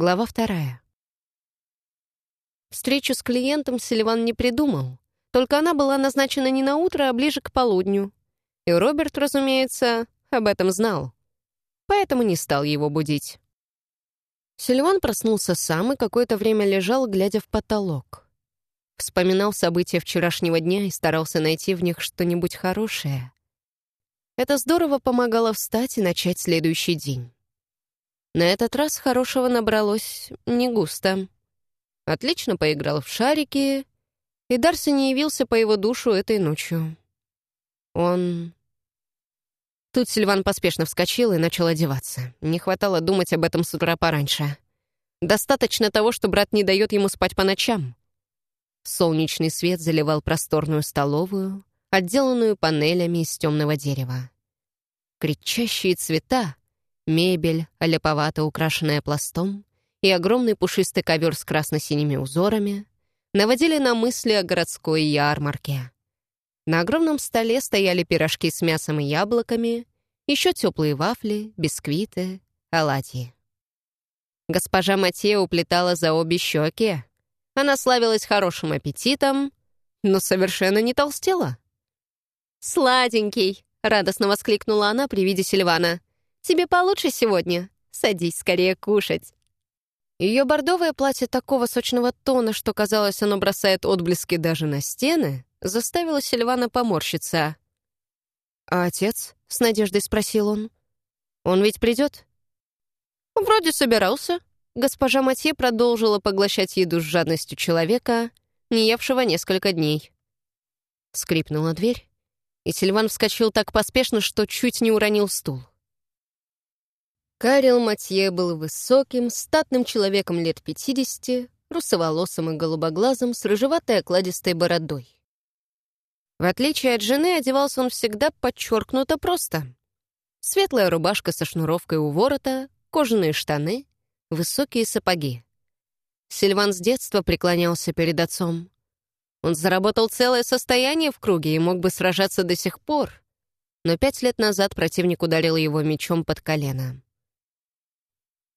Глава вторая. Встречу с клиентом Селиван не придумал, только она была назначена не на утро, а ближе к полудню. И Роберт, разумеется, об этом знал, поэтому не стал его будить. Селиван проснулся сам и какое-то время лежал, глядя в потолок. Вспоминал события вчерашнего дня и старался найти в них что-нибудь хорошее. Это здорово помогало встать и начать следующий день. На этот раз хорошего набралось не густо. Отлично поиграл в шарики, и Дарси не явился по его душу этой ночью. Он... Тут Сильван поспешно вскочил и начал одеваться. Не хватало думать об этом с утра пораньше. Достаточно того, что брат не дает ему спать по ночам. Солнечный свет заливал просторную столовую, отделанную панелями из темного дерева. Кричащие цвета мебель, аляповато украшенная пластом, и огромный пушистый ковер с красно-синими узорами наводили на мысли о городской ярмарке. На огромном столе стояли пирожки с мясом и яблоками, еще теплые вафли, бисквиты, оладьи. Госпожа Матея уплетала за обе щеки. Она славилась хорошим аппетитом, но совершенно не толстела. «Сладенький!» — радостно воскликнула она при виде Сильвана. Тебе получше сегодня? Садись скорее кушать». Ее бордовое платье такого сочного тона, что, казалось, оно бросает отблески даже на стены, заставило Сильвана поморщиться. «А отец?» — с надеждой спросил он. «Он ведь придет?» «Вроде собирался». Госпожа Матье продолжила поглощать еду с жадностью человека, не евшего несколько дней. Скрипнула дверь, и Сильван вскочил так поспешно, что чуть не уронил стул. Карел Матье был высоким, статным человеком лет 50, русоволосым и голубоглазым, с рыжеватой окладистой бородой. В отличие от жены, одевался он всегда подчеркнуто просто. Светлая рубашка со шнуровкой у ворота, кожаные штаны, высокие сапоги. Сильван с детства преклонялся перед отцом. Он заработал целое состояние в круге и мог бы сражаться до сих пор, но пять лет назад противник ударил его мечом под колено.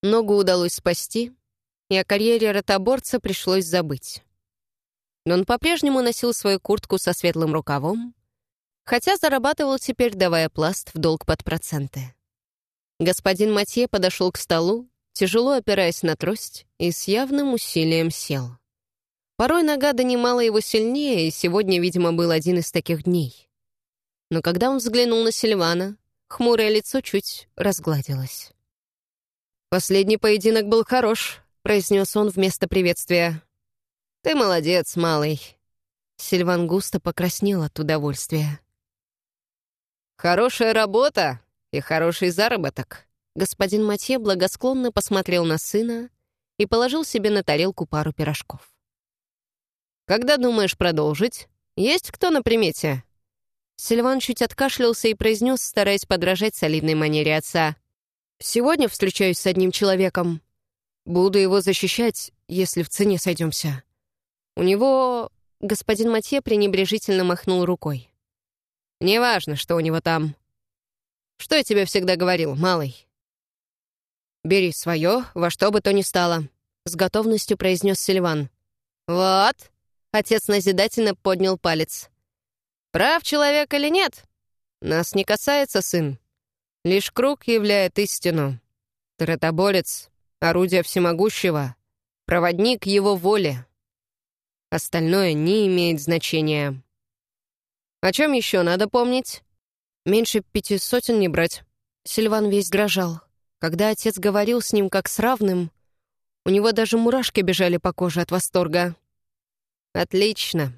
Ногу удалось спасти, и о карьере ротоборца пришлось забыть. Но он по-прежнему носил свою куртку со светлым рукавом, хотя зарабатывал теперь, давая пласт в долг под проценты. Господин Матье подошел к столу, тяжело опираясь на трость, и с явным усилием сел. Порой нога донимала его сильнее, и сегодня, видимо, был один из таких дней. Но когда он взглянул на Сильвана, хмурое лицо чуть разгладилось. «Последний поединок был хорош», — произнес он вместо приветствия. «Ты молодец, малый». Сильван густо покраснел от удовольствия. «Хорошая работа и хороший заработок». Господин Матье благосклонно посмотрел на сына и положил себе на тарелку пару пирожков. «Когда думаешь продолжить? Есть кто на примете?» Сильван чуть откашлялся и произнес, стараясь подражать солидной манере отца. Сегодня встречаюсь с одним человеком. Буду его защищать, если в цене сойдемся. У него...» Господин Матье пренебрежительно махнул рукой. «Неважно, что у него там. Что я тебе всегда говорил, малый?» «Бери свое, во что бы то ни стало», — с готовностью произнес Сильван. «Вот», — отец назидательно поднял палец. «Прав человек или нет? Нас не касается, сын. Лишь круг являет истину. Тротоборец — орудие всемогущего, проводник его воли. Остальное не имеет значения. О чем еще надо помнить? Меньше пяти сотен не брать. Сильван весь дрожал. Когда отец говорил с ним как с равным, у него даже мурашки бежали по коже от восторга. «Отлично.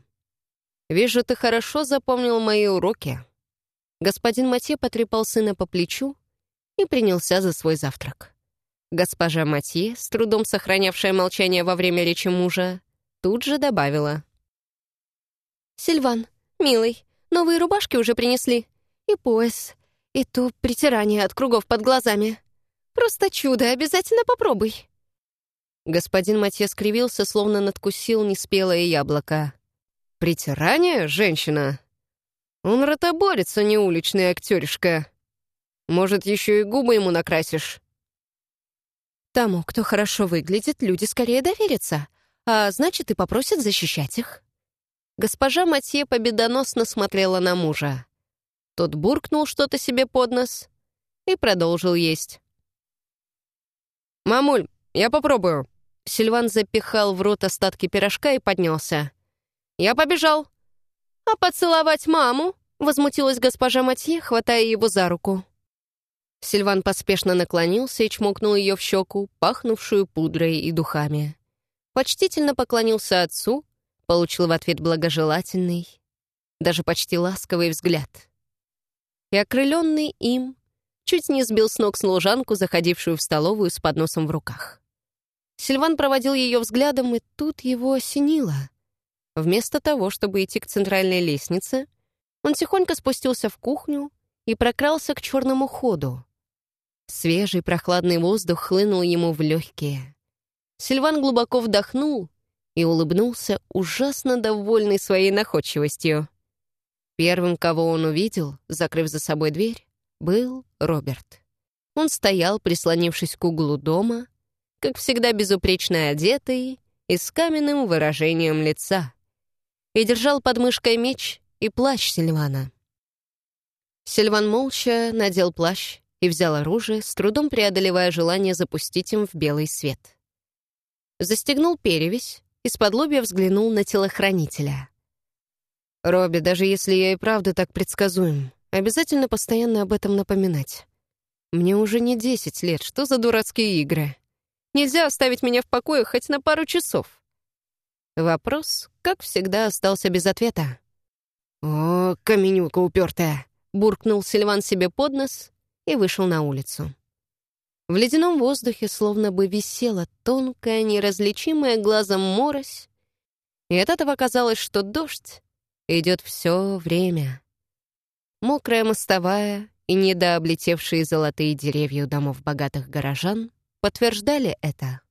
Вижу, ты хорошо запомнил мои уроки». Господин Матье потрепал сына по плечу и принялся за свой завтрак. Госпожа Матье, с трудом сохранявшая молчание во время речи мужа, тут же добавила. «Сильван, милый, новые рубашки уже принесли. И пояс, и то притирание от кругов под глазами. Просто чудо, обязательно попробуй». Господин Матье скривился, словно надкусил неспелое яблоко. «Притирание, женщина? Он ротоборец, а не уличный актеришка. Может, еще и губы ему накрасишь?» Тому, кто хорошо выглядит, люди скорее доверятся, а значит, и попросят защищать их. Госпожа Матье победоносно смотрела на мужа. Тот буркнул что-то себе под нос и продолжил есть. «Мамуль, я попробую». Сильван запихал в рот остатки пирожка и поднялся. «Я побежал». «А поцеловать маму?» — возмутилась госпожа Матье, хватая его за руку. Сильван поспешно наклонился и чмокнул ее в щеку, пахнувшую пудрой и духами. Почтительно поклонился отцу, получил в ответ благожелательный, даже почти ласковый взгляд. И окрыленный им, чуть не сбил с ног служанку, заходившую в столовую с подносом в руках. Сильван проводил ее взглядом, и тут его осенило. Вместо того, чтобы идти к центральной лестнице, он тихонько спустился в кухню и прокрался к черному ходу. Свежий прохладный воздух хлынул ему в легкие. Сильван глубоко вдохнул и улыбнулся, ужасно довольный своей находчивостью. Первым, кого он увидел, закрыв за собой дверь, был Роберт. Он стоял, прислонившись к углу дома, как всегда безупречно одетый и с каменным выражением лица, и держал под мышкой меч и плащ Сильвана. Сильван молча надел плащ и взял оружие, с трудом преодолевая желание запустить им в белый свет. Застегнул перевязь, из-под лобья взглянул на телохранителя. «Робби, даже если я и правда так предсказуем, обязательно постоянно об этом напоминать. Мне уже не десять лет, что за дурацкие игры? Нельзя оставить меня в покое хоть на пару часов». Вопрос, как всегда, остался без ответа. «О, каменюка упертая!» — буркнул Сильван себе под нос и вышел на улицу. В ледяном воздухе словно бы висела тонкая, неразличимая глазом морось, и от этого казалось, что дождь идет все время. Мокрая мостовая и недооблетевшие золотые деревья у домов богатых горожан подтверждали это.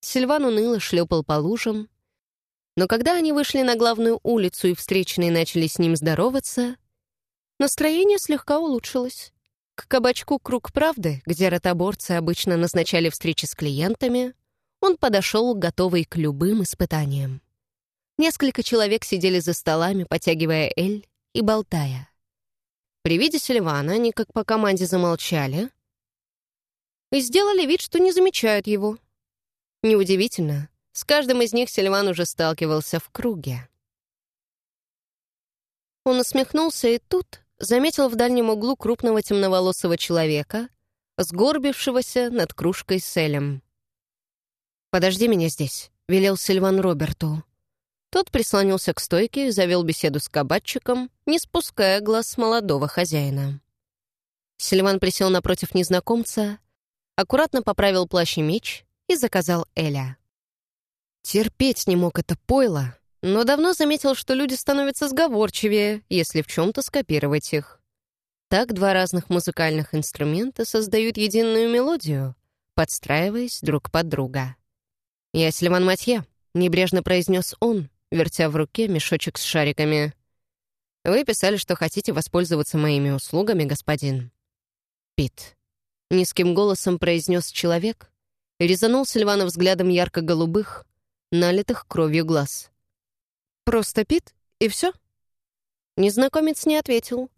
Сильван уныло шлепал по лужам, но когда они вышли на главную улицу и встречные начали с ним здороваться, настроение слегка улучшилось. К кабачку «Круг правды», где ротоборцы обычно назначали встречи с клиентами, он подошел, готовый к любым испытаниям. Несколько человек сидели за столами, потягивая эль и болтая. При виде Сильвана они, как по команде, замолчали и сделали вид, что не замечают его. Неудивительно, с каждым из них Сильван уже сталкивался в круге. Он усмехнулся, и тут заметил в дальнем углу крупного темноволосого человека, сгорбившегося над кружкой с Элем. «Подожди меня здесь», — велел Сильван Роберту. Тот прислонился к стойке и завел беседу с кабачиком, не спуская глаз молодого хозяина. Сильван присел напротив незнакомца, аккуратно поправил плащ и меч и заказал Эля. Терпеть не мог это пойло, но давно заметил, что люди становятся сговорчивее, если в чем-то скопировать их. Так два разных музыкальных инструмента создают единую мелодию, подстраиваясь друг под друга. «Я Сильван Матье», — небрежно произнес он, вертя в руке мешочек с шариками. «Вы писали, что хотите воспользоваться моими услугами, господин». «Пит», — низким голосом произнес человек, резанул Сильвана взглядом ярко-голубых, налитых кровью глаз. «Просто Пит, и все?» Незнакомец не ответил.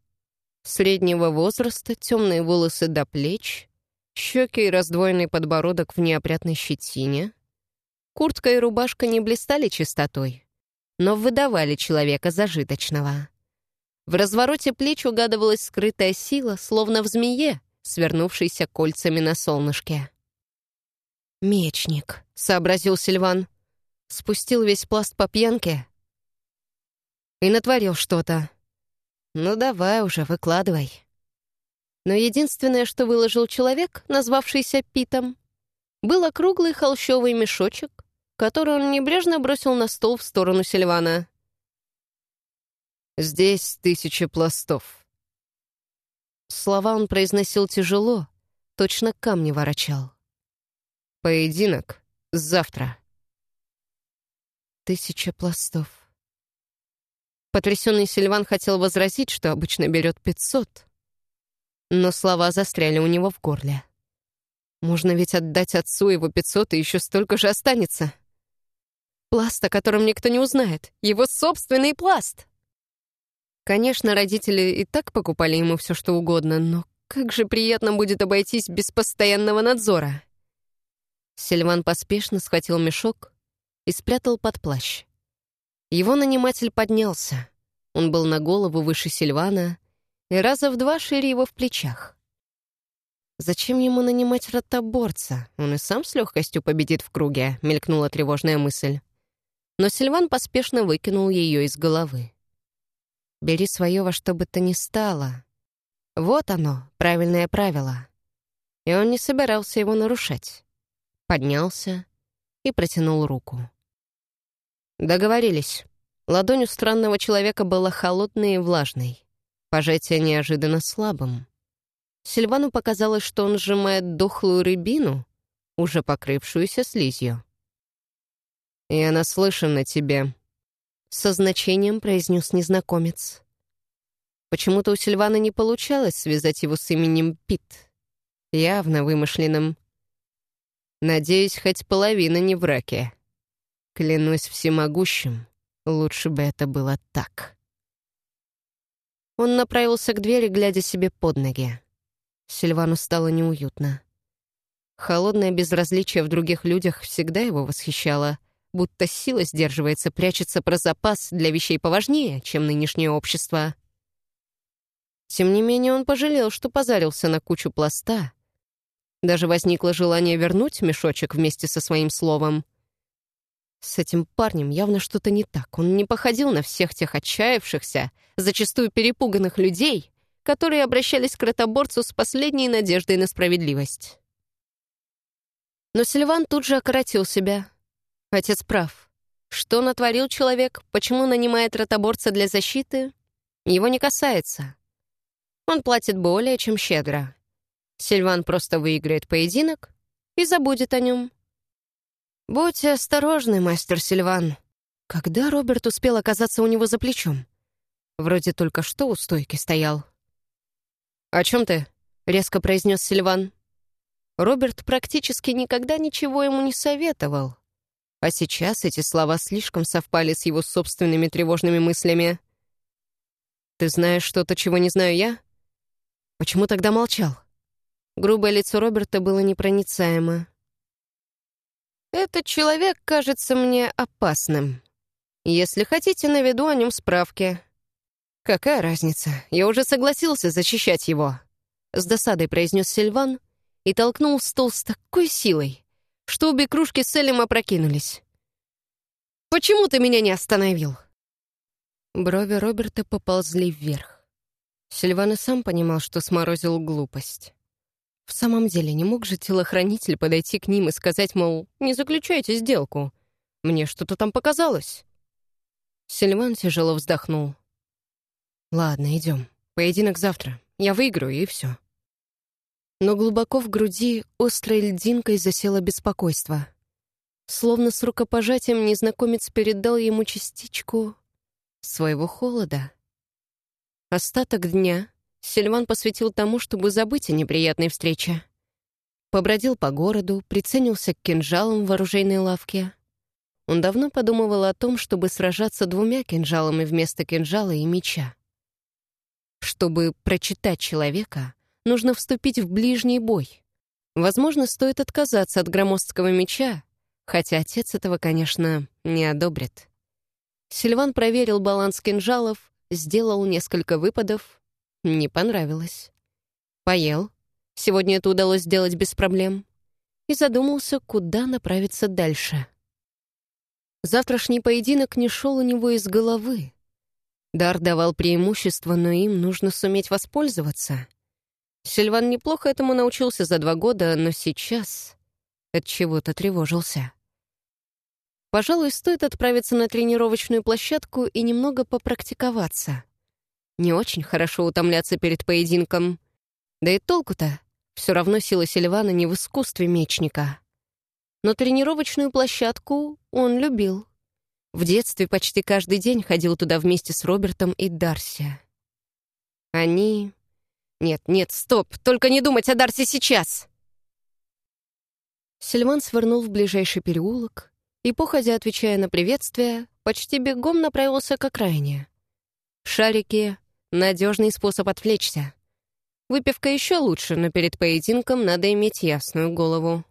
Среднего возраста, темные волосы до плеч, щеки и раздвоенный подбородок в неопрятной щетине. Куртка и рубашка не блистали чистотой, но выдавали человека зажиточного. В развороте плеч угадывалась скрытая сила, словно в змее, свернувшейся кольцами на солнышке. «Мечник», — сообразил Сильван. Спустил весь пласт по пьянке, и натворил что-то. Ну давай уже, выкладывай. Но единственное, что выложил человек, назвавшийся Питом, был округлый холщовый мешочек, который он небрежно бросил на стол в сторону Сильвана. «Здесь тысяча пластов». Слова он произносил тяжело, точно камни ворочал. «Поединок завтра». «Тысяча пластов». Потрясенный Сильван хотел возразить, что обычно берет 500. Но слова застряли у него в горле. Можно ведь отдать отцу его 500, и еще столько же останется. Пласт, о котором никто не узнает. Его собственный пласт. Конечно, родители и так покупали ему все, что угодно, но как же приятно будет обойтись без постоянного надзора. Сильван поспешно схватил мешок и спрятал под плащ. Его наниматель поднялся. Он был на голову выше Сильвана и раза в два шире его в плечах. «Зачем ему нанимать ротоборца? Он и сам с легкостью победит в круге», — мелькнула тревожная мысль. Но Сильван поспешно выкинул ее из головы. Бери свое во что бы то ни стало. Вот оно, правильное правило. И он не собирался его нарушать. Поднялся и протянул руку. Договорились. Ладонь у странного человека была холодной и влажной. Пожатие неожиданно слабым. Сильвану показалось, что он сжимает дохлую рыбину, уже покрывшуюся слизью. «Я наслышан на тебе», со значением произнес незнакомец. Почему-то у Сильвана не получалось связать его с именем Пит, явно вымышленным. Надеюсь, хоть половина не в раке. Клянусь всемогущим, лучше бы это было так. Он направился к двери, глядя себе под ноги. Сильвану стало неуютно. Холодное безразличие в других людях всегда его восхищало будто сила сдерживается, прячется про запас для вещей поважнее, чем нынешнее общество. Тем не менее, он пожалел, что позарился на кучу пласта. Даже возникло желание вернуть мешочек вместе со своим словом. С этим парнем явно что-то не так. Он не походил на всех тех отчаявшихся, зачастую перепуганных людей, которые обращались к ротоборцу с последней надеждой на справедливость. Но Сильван тут же окоротил себя — Отец прав. Что натворил человек, почему нанимает ротоборца для защиты, его не касается. Он платит более чем щедро. Сильван просто выиграет поединок и забудет о нем. «Будьте осторожны, мастер Сильван. Когда Роберт успел оказаться у него за плечом? Вроде только что у стойки стоял». «О чем ты?» — резко произнес Сильван. Роберт практически никогда ничего ему не советовал. А сейчас эти слова слишком совпали с его собственными тревожными мыслями. «Ты знаешь что-то, чего не знаю я? Почему тогда молчал?» Грубое лицо Роберта было непроницаемо. «Этот человек кажется мне опасным. Если хотите, наведу о нем справки». «Какая разница? Я уже согласился защищать его», — с досадой произнес Сильван и толкнул стол с такой силой, что обе кружки с Элем опрокинулись. «Почему ты меня не остановил?» Брови Роберта поползли вверх. Сильван и сам понимал, что сморозил глупость. В самом деле, не мог же телохранитель подойти к ним и сказать, мол, «Не заключайте сделку. Мне что-то там показалось». Сильван тяжело вздохнул. «Ладно, идем. Поединок завтра. Я выиграю, и все но глубоко в груди острой льдинкой засело беспокойство. Словно с рукопожатием незнакомец передал ему частичку своего холода. Остаток дня Сильван посвятил тому, чтобы забыть о неприятной встрече. Побродил по городу, приценился к кинжалам в оружейной лавке. Он давно подумывал о том, чтобы сражаться двумя кинжалами вместо кинжала и меча. Чтобы прочитать человека, нужно вступить в ближний бой. Возможно, стоит отказаться от громоздкого меча, хотя отец этого, конечно, не одобрит. Сильван проверил баланс кинжалов, сделал несколько выпадов. Не понравилось. Поел. Сегодня это удалось сделать без проблем. И задумался, куда направиться дальше. Завтрашний поединок не шел у него из головы. Дар давал преимущество, но им нужно суметь воспользоваться. Сильван неплохо этому научился за два года, но сейчас от чего-то тревожился. Пожалуй, стоит отправиться на тренировочную площадку и немного попрактиковаться. Не очень хорошо утомляться перед поединком. Да и толку-то. Все равно сила Сильвана не в искусстве мечника. Но тренировочную площадку он любил. В детстве почти каждый день ходил туда вместе с Робертом и Дарси. Они нет, нет, стоп, только не думать о Дарсе сейчас. Сильван свернул в ближайший переулок и, походя отвечая на приветствие, почти бегом направился к окраине. Шарики — надежный способ отвлечься. Выпивка еще лучше, но перед поединком надо иметь ясную голову.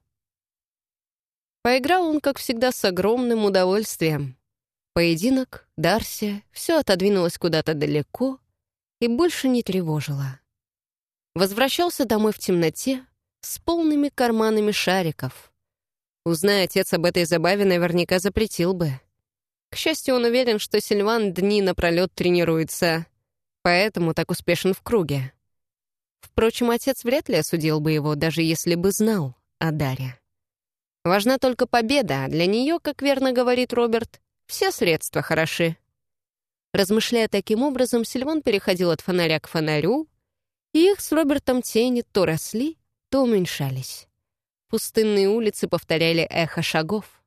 Поиграл он, как всегда, с огромным удовольствием. Поединок, Дарси, все отодвинулось куда-то далеко и больше не тревожило. Возвращался домой в темноте с полными карманами шариков. Узная отец об этой забаве, наверняка запретил бы. К счастью, он уверен, что Сильван дни напролет тренируется, поэтому так успешен в круге. Впрочем, отец вряд ли осудил бы его, даже если бы знал о Даре. Важна только победа, а для нее, как верно говорит Роберт, все средства хороши. Размышляя таким образом, Сильван переходил от фонаря к фонарю, и их с Робертом тени то росли, то уменьшались. Пустынные улицы повторяли эхо шагов.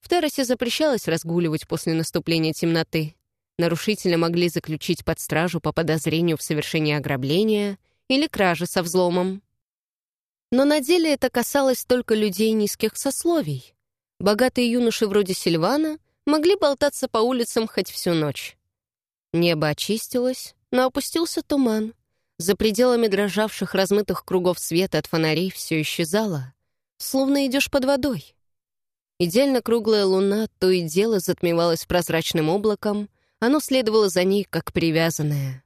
В террасе запрещалось разгуливать после наступления темноты. Нарушителя могли заключить под стражу по подозрению в совершении ограбления или кражи со взломом. Но на деле это касалось только людей низких сословий. Богатые юноши вроде Сильвана могли болтаться по улицам хоть всю ночь. Небо очистилось, но опустился туман. За пределами дрожавших размытых кругов света от фонарей все исчезало, словно идешь под водой. Идеально круглая луна то и дело затмевалась прозрачным облаком, оно следовало за ней, как привязанное.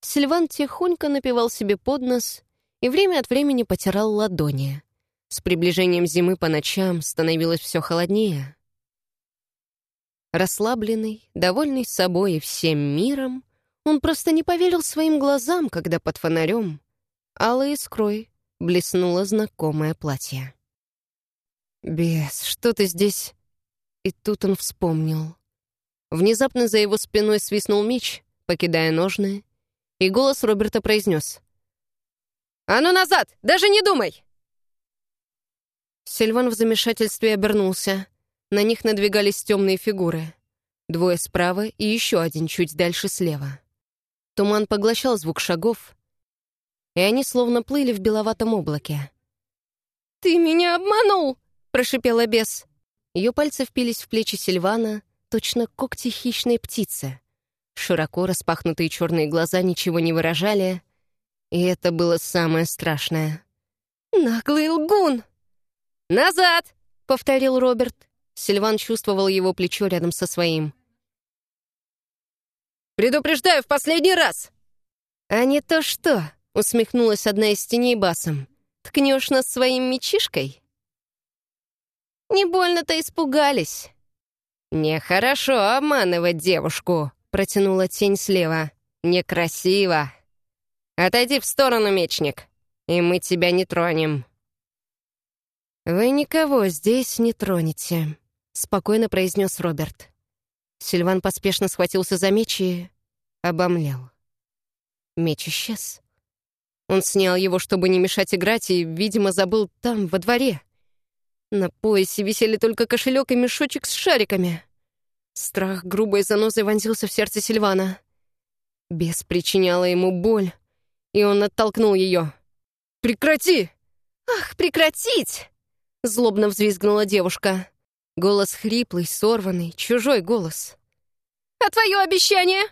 Сильван тихонько напевал себе под нос и время от времени потирал ладони. С приближением зимы по ночам становилось все холоднее. Расслабленный, довольный собой и всем миром, он просто не поверил своим глазам, когда под фонарем алой искрой блеснуло знакомое платье. «Бес, что ты здесь?» И тут он вспомнил. Внезапно за его спиной свистнул меч, покидая ножны, и голос Роберта произнес. «А ну назад! Даже не думай!» Сильван в замешательстве обернулся. На них надвигались темные фигуры. Двое справа и еще один чуть дальше слева. Туман поглощал звук шагов, и они словно плыли в беловатом облаке. «Ты меня обманул!» — прошипела бес. Ее пальцы впились в плечи Сильвана, точно когти хищной птицы. Широко распахнутые черные глаза ничего не выражали, и это было самое страшное. «Наглый лгун!» «Назад!» — повторил Роберт. Сильван чувствовал его плечо рядом со своим. «Предупреждаю в последний раз!» «А не то что!» — усмехнулась одна из теней басом. «Ткнешь нас своим мечишкой?» «Не больно-то испугались!» «Нехорошо обманывать девушку», — протянула тень слева. «Некрасиво. Отойди в сторону, мечник, и мы тебя не тронем». «Вы никого здесь не тронете», — спокойно произнес Роберт. Сильван поспешно схватился за меч и обомлел. Меч исчез. Он снял его, чтобы не мешать играть, и, видимо, забыл там, во дворе. На поясе висели только кошелек и мешочек с шариками. Страх грубой занозой вонзился в сердце Сильвана. Бес причиняла ему боль, и он оттолкнул ее. «Прекрати!» «Ах, прекратить!» — злобно взвизгнула девушка. Голос хриплый, сорванный, чужой голос. «А твое обещание?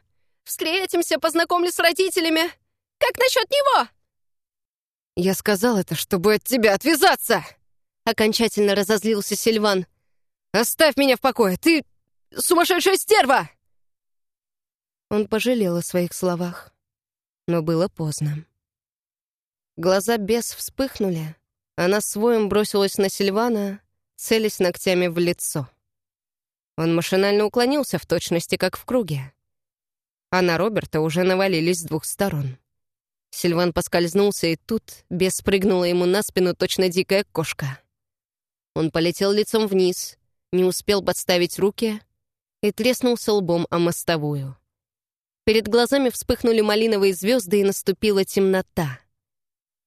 Встретимся, познакомлю с родителями. Как насчет него?» «Я сказал это, чтобы от тебя отвязаться!» Окончательно разозлился Сильван. «Оставь меня в покое! Ты сумасшедшая стерва!» Он пожалел о своих словах, но было поздно. Глаза бес вспыхнули, она своим бросилась на Сильвана, целясь ногтями в лицо. Он машинально уклонился в точности, как в круге. А на Роберта уже навалились с двух сторон. Сильван поскользнулся, и тут бес спрыгнула ему на спину точно дикая кошка. Он полетел лицом вниз, не успел подставить руки и треснулся лбом о мостовую. Перед глазами вспыхнули малиновые звезды, и наступила темнота.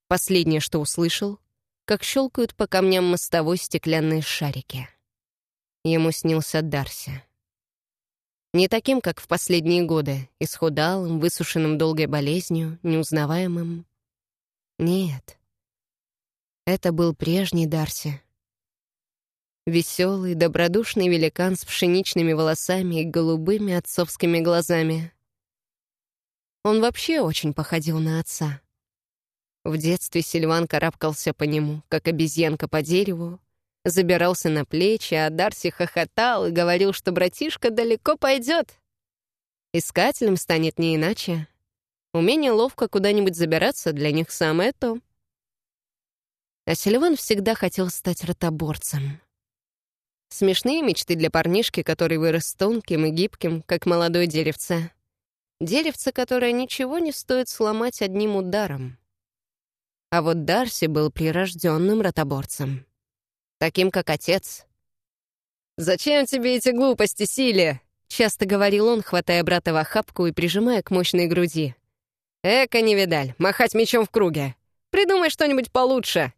Последнее, что услышал, как щелкают по камням мостовой стеклянные шарики. Ему снился Дарси. Не таким, как в последние годы, исхудалым, высушенным долгой болезнью, неузнаваемым. Нет. Это был прежний Дарси, Веселый, добродушный великан с пшеничными волосами и голубыми отцовскими глазами. Он вообще очень походил на отца. В детстве Сильван карабкался по нему, как обезьянка по дереву, забирался на плечи, а Дарси хохотал и говорил, что братишка далеко пойдет. Искателем станет не иначе. Умение ловко куда-нибудь забираться для них самое то. А Сильван всегда хотел стать ротоборцем. Смешные мечты для парнишки, который вырос тонким и гибким, как молодое деревце. Деревце, которое ничего не стоит сломать одним ударом. А вот Дарси был прирожденным ротоборцем. Таким, как отец. «Зачем тебе эти глупости, Силе?» — часто говорил он, хватая брата в охапку и прижимая к мощной груди. «Эка, не видаль, махать мечом в круге. Придумай что-нибудь получше».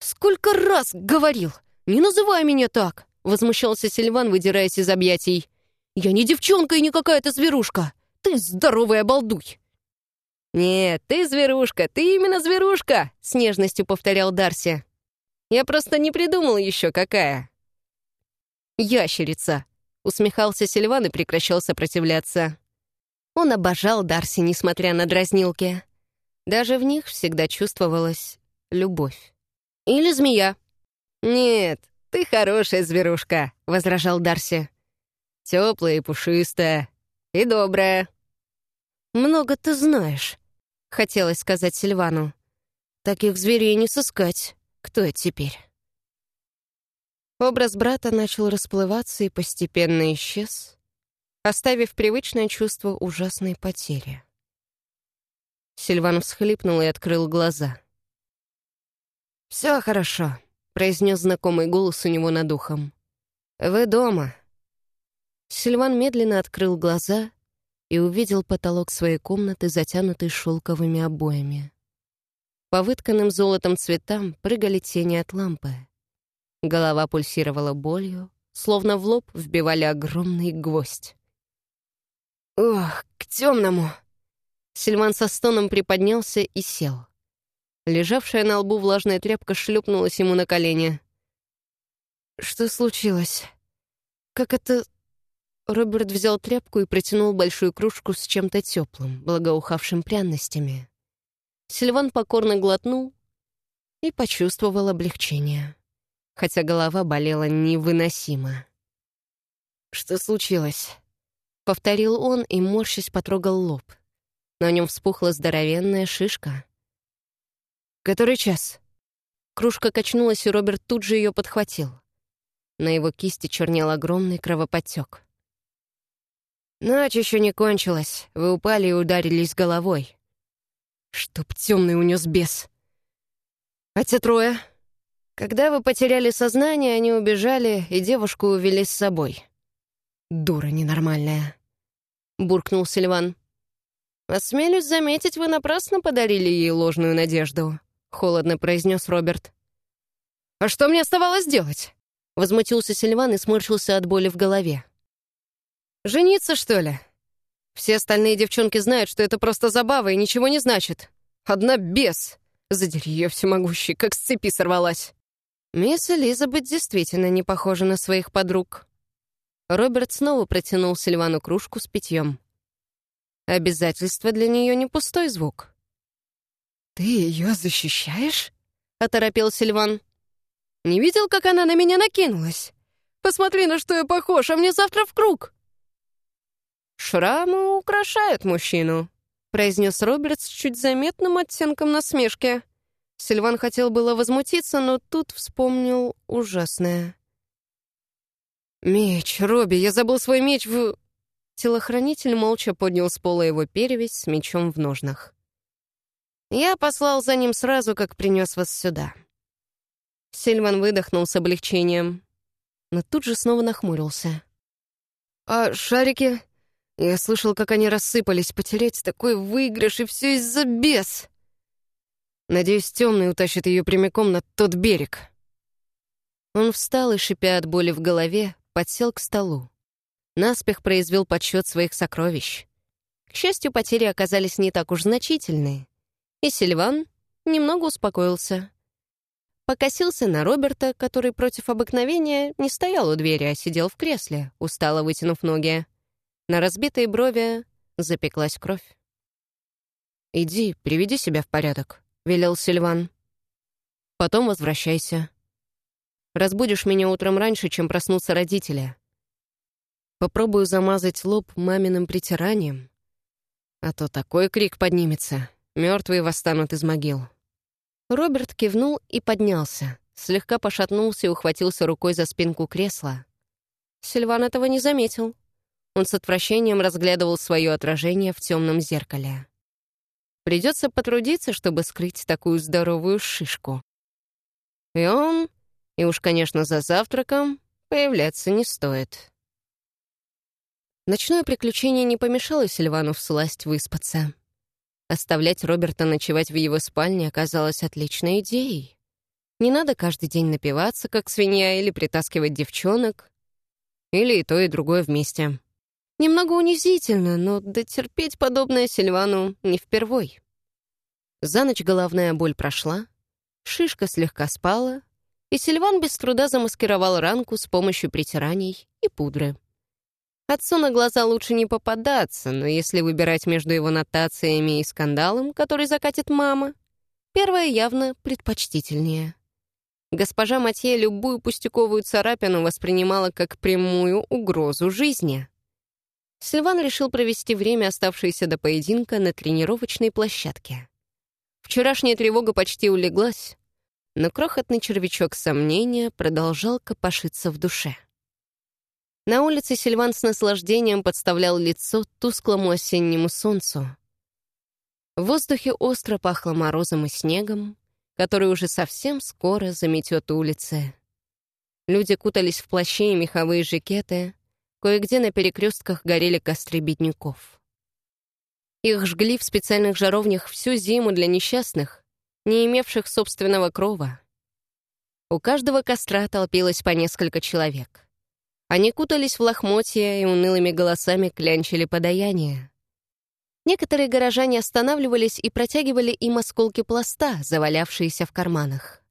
«Сколько раз говорил! Не называй меня так!» — возмущался Сильван, выдираясь из объятий. «Я не девчонка и не какая-то зверушка! Ты здоровый обалдуй!» «Нет, ты зверушка, ты именно зверушка!» — с нежностью повторял Дарси. «Я просто не придумал еще, какая». «Ящерица!» — усмехался Сильван и прекращал сопротивляться. Он обожал Дарси, несмотря на дразнилки. Даже в них всегда чувствовалась любовь. «Или змея». «Нет, ты хорошая зверушка», — возражал Дарси. «Теплая и пушистая, и добрая». «Много ты знаешь», — хотелось сказать Сильвану. «Таких зверей не сыскать. Кто это теперь?» Образ брата начал расплываться и постепенно исчез, оставив привычное чувство ужасной потери. Сильван всхлипнул и открыл глаза. «Все хорошо», — произнес знакомый голос у него над ухом. «Вы дома». Сильван медленно открыл глаза и увидел потолок своей комнаты, затянутый шелковыми обоями. По вытканным золотом цветам прыгали тени от лампы. Голова пульсировала болью, словно в лоб вбивали огромный гвоздь. «Ох, к темному!» Сильван со стоном приподнялся и сел. Лежавшая на лбу влажная тряпка шлепнулась ему на колени. «Что случилось? Как это Роберт взял тряпку и протянул большую кружку с чем-то теплым, благоухавшим пряностями. Сильван покорно глотнул и почувствовал облегчение, хотя голова болела невыносимо. «Что случилось?» — повторил он и, морщись, потрогал лоб. На нем вспухла здоровенная шишка. «Который час?» Кружка качнулась, и Роберт тут же ее подхватил. На его кисти чернел огромный кровоподтек. Ночь еще не кончилась. Вы упали и ударились головой. Чтоб темный унес бес. А те трое? Когда вы потеряли сознание, они убежали, и девушку увели с собой. Дура ненормальная. Буркнул Сильван. «Осмелюсь заметить, вы напрасно подарили ей ложную надежду», — холодно произнес Роберт. «А что мне оставалось делать?» Возмутился Сильван и сморщился от боли в голове. Жениться, что ли? Все остальные девчонки знают, что это просто забава и ничего не значит. Одна бес. Задери ее всемогущий, как с цепи сорвалась. Мисс Элизабет действительно не похожа на своих подруг. Роберт снова протянул Сильвану кружку с питьем. Обязательство для нее не пустой звук. «Ты ее защищаешь?» — оторопел Сильван. «Не видел, как она на меня накинулась? Посмотри, на что я похож, а мне завтра в круг!» «Шрамы украшают мужчину», — произнес Роберт с чуть заметным оттенком насмешки. Сильван хотел было возмутиться, но тут вспомнил ужасное. «Меч, Робби, я забыл свой меч в...» Телохранитель молча поднял с пола его перевязь с мечом в ножнах. «Я послал за ним сразу, как принес вас сюда». Сильван выдохнул с облегчением, но тут же снова нахмурился. «А шарики?» Я слышал, как они рассыпались. Потерять такой выигрыш, и все из-за бес. Надеюсь, темный утащит ее прямиком на тот берег. Он встал и, шипя от боли в голове, подсел к столу. Наспех произвел подсчет своих сокровищ. К счастью, потери оказались не так уж значительные, и Сильван немного успокоился. покосился на Роберта, который против обыкновения не стоял у двери, а сидел в кресле, устало вытянув ноги. На разбитой брови запеклась кровь. «Иди, приведи себя в порядок», — велел Сильван. «Потом возвращайся. Разбудишь меня утром раньше, чем проснутся родители. Попробую замазать лоб маминым притиранием, а то такой крик поднимется, мертвые восстанут из могил». Роберт кивнул и поднялся, слегка пошатнулся и ухватился рукой за спинку кресла. Сильван этого не заметил. Он с отвращением разглядывал свое отражение в темном зеркале. Придется потрудиться, чтобы скрыть такую здоровую шишку. И он, и уж, конечно, за завтраком, появляться не стоит. Ночное приключение не помешало Сильвану всласть выспаться. Оставлять Роберта ночевать в его спальне оказалось отличной идеей. Не надо каждый день напиваться, как свинья, или притаскивать девчонок, или и то, и другое вместе. Немного унизительно, но дотерпеть подобное Сильвану не впервой. За ночь головная боль прошла, шишка слегка спала, и Сильван без труда замаскировал ранку с помощью притираний и пудры. Отцу на глаза лучше не попадаться, но если выбирать между его нотациями и скандалом, который закатит мама, первое явно предпочтительнее. Госпожа Матье любую пустяковую царапину воспринимала как прямую угрозу жизни. Сильван решил провести время, оставшееся до поединка, на тренировочной площадке. Вчерашняя тревога почти улеглась, но крохотный червячок сомнения продолжал копошиться в душе. На улице Сильван с наслаждением подставлял лицо тусклому осеннему солнцу. В воздухе остро пахло морозом и снегом, который уже совсем скоро заметет улицы. Люди кутались в плащи и меховые жакеты, Кое-где на перекрестках горели костры бедняков. Их жгли в специальных жаровнях всю зиму для несчастных, не имевших собственного крова. У каждого костра толпилось по несколько человек. Они кутались в лохмотья и унылыми голосами клянчили подаяние. Некоторые горожане останавливались и протягивали им осколки пласта, завалявшиеся в карманах.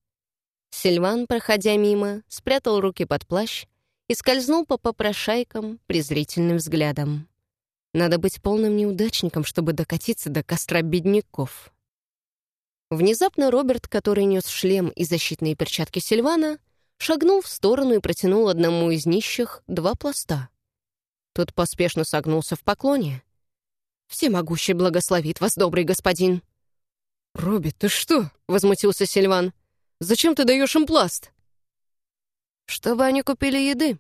Сильван, проходя мимо, спрятал руки под плащ и скользнул по попрошайкам презрительным взглядом. Надо быть полным неудачником, чтобы докатиться до костра бедняков. Внезапно Роберт, который нес шлем и защитные перчатки Сильвана, шагнул в сторону и протянул одному из нищих два пласта. Тот поспешно согнулся в поклоне. «Всемогущий благословит вас, добрый господин!» «Робби, ты что?» — возмутился Сильван. «Зачем ты даешь им пласт?» чтобы они купили еды.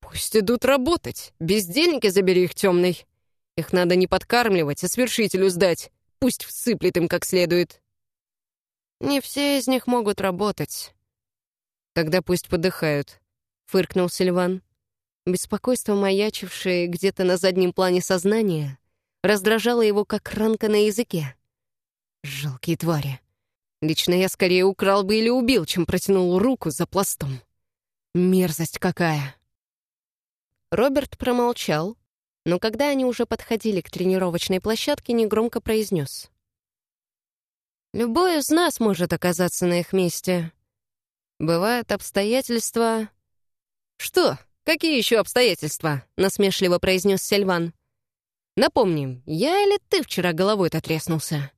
Пусть идут работать. Бездельники забери их темный. Их надо не подкармливать, а свершителю сдать. Пусть всыплет им как следует. Не все из них могут работать. Тогда пусть подыхают, — фыркнул Сильван. Беспокойство, маячившее где-то на заднем плане сознания, раздражало его, как ранка на языке. Жалкие твари. Лично я скорее украл бы или убил, чем протянул руку за пластом. Мерзость какая!» Роберт промолчал, но когда они уже подходили к тренировочной площадке, негромко произнес. «Любой из нас может оказаться на их месте. Бывают обстоятельства...» «Что? Какие еще обстоятельства?» — насмешливо произнес Сильван. «Напомним, я или ты вчера головой-то треснулся?»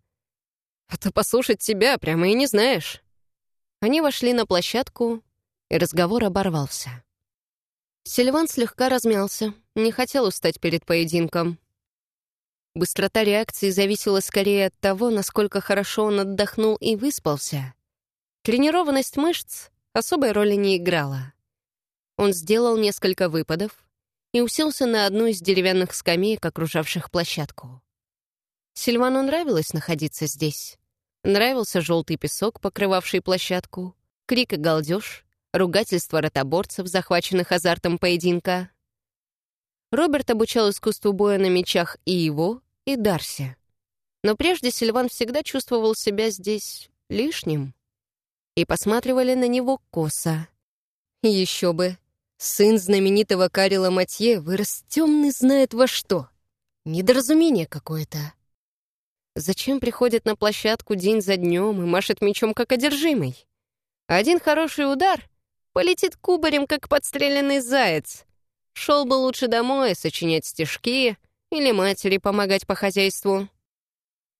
«А то послушать тебя прямо и не знаешь». Они вошли на площадку, и разговор оборвался. Сильван слегка размялся, не хотел устать перед поединком. Быстрота реакции зависела скорее от того, насколько хорошо он отдохнул и выспался. Тренированность мышц особой роли не играла. Он сделал несколько выпадов и уселся на одну из деревянных скамеек, окружавших площадку. Сильвану нравилось находиться здесь. Нравился желтый песок, покрывавший площадку, крик и галдеж, ругательства ротоборцев, захваченных азартом поединка. Роберт обучал искусству боя на мечах и его, и Дарси. Но прежде Сильван всегда чувствовал себя здесь лишним. И посматривали на него косо. Еще бы. Сын знаменитого Карила Матье вырос темный знает во что. Недоразумение какое-то. Зачем приходит на площадку день за днем и машет мечом как одержимый? Один хороший удар полетит кубарем, как подстреленный заяц. Шел бы лучше домой сочинять стишки или матери помогать по хозяйству.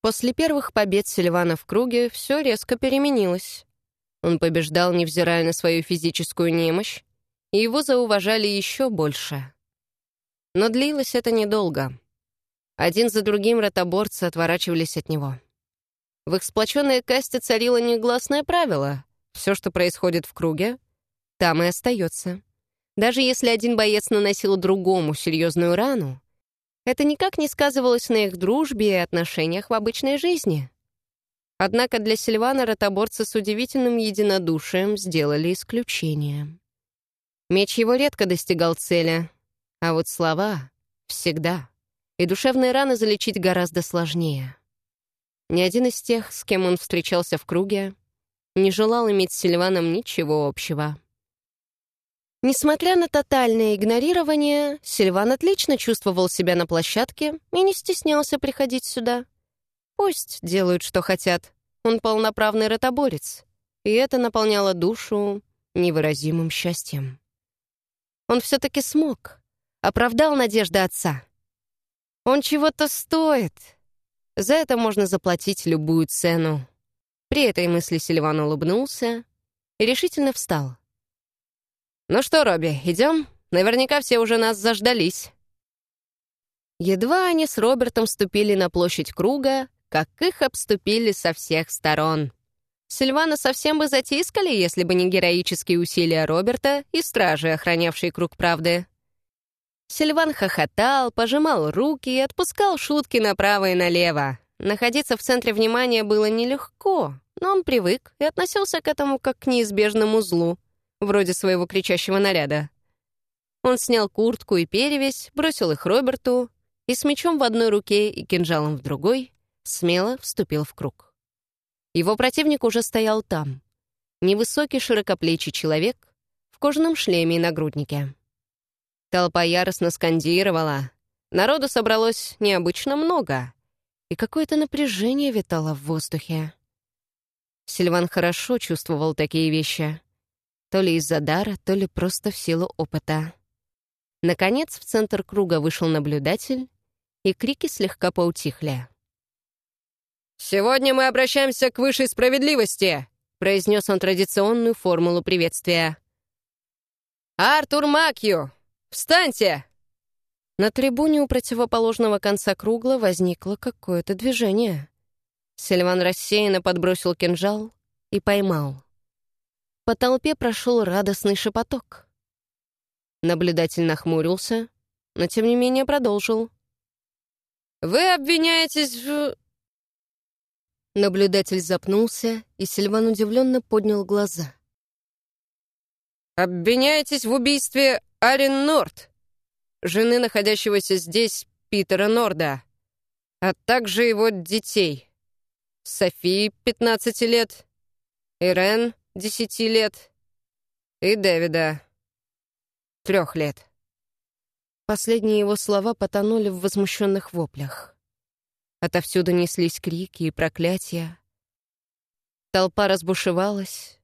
После первых побед Сильвана в круге все резко переменилось. Он побеждал, невзирая на свою физическую немощь, и его зауважали еще больше. Но длилось это недолго. Один за другим ротоборцы отворачивались от него. В их сплоченной касте царило негласное правило. Все, что происходит в круге, там и остается. Даже если один боец наносил другому серьезную рану, это никак не сказывалось на их дружбе и отношениях в обычной жизни. Однако для Сильвана ротоборцы с удивительным единодушием сделали исключение. Меч его редко достигал цели, а вот слова — всегда. И душевные раны залечить гораздо сложнее. Ни один из тех, с кем он встречался в круге, не желал иметь с Сильваном ничего общего. Несмотря на тотальное игнорирование, Сильван отлично чувствовал себя на площадке и не стеснялся приходить сюда. Пусть делают, что хотят. Он полноправный ротоборец, и это наполняло душу невыразимым счастьем. Он все-таки смог, оправдал надежды отца. Он чего-то стоит. За это можно заплатить любую цену. При этой мысли Сильван улыбнулся и решительно встал. «Ну что, Робби, идем? Наверняка все уже нас заждались». Едва они с Робертом ступили на площадь круга, как их обступили со всех сторон. Сильвана совсем бы затискали, если бы не героические усилия Роберта и стражи, охранявшей круг правды. Сильван хохотал, пожимал руки и отпускал шутки направо и налево. Находиться в центре внимания было нелегко, но он привык и относился к этому как к неизбежному злу вроде своего кричащего наряда. Он снял куртку и перевязь, бросил их Роберту и с мечом в одной руке и кинжалом в другой смело вступил в круг. Его противник уже стоял там. Невысокий широкоплечий человек в кожаном шлеме и нагруднике. Толпа яростно скандировала. Народу собралось необычно много, и какое-то напряжение витало в воздухе. Сильван хорошо чувствовал такие вещи то ли из-за дара, то ли просто в силу опыта. Наконец, в центр круга вышел наблюдатель, и крики слегка поутихли. «Сегодня мы обращаемся к высшей справедливости», произнес он традиционную формулу приветствия. «Артур Макью! Встаньте!» На трибуне у противоположного конца кругла возникло какое-то движение. Сильван рассеянно подбросил кинжал и поймал. По толпе прошел радостный шепоток. Наблюдатель нахмурился, но тем не менее продолжил. «Вы обвиняетесь в...» Наблюдатель запнулся, и Сильван удивленно поднял глаза. «Обвиняетесь в убийстве Арин Норд, жены находящегося здесь Питера Норда, а также его детей. Софии, 15 лет, Ирен, десяти лет, и Дэвида трех лет. Последние его слова потонули в возмущенных воплях. Отовсюду неслись крики и проклятия. Толпа разбушевалась,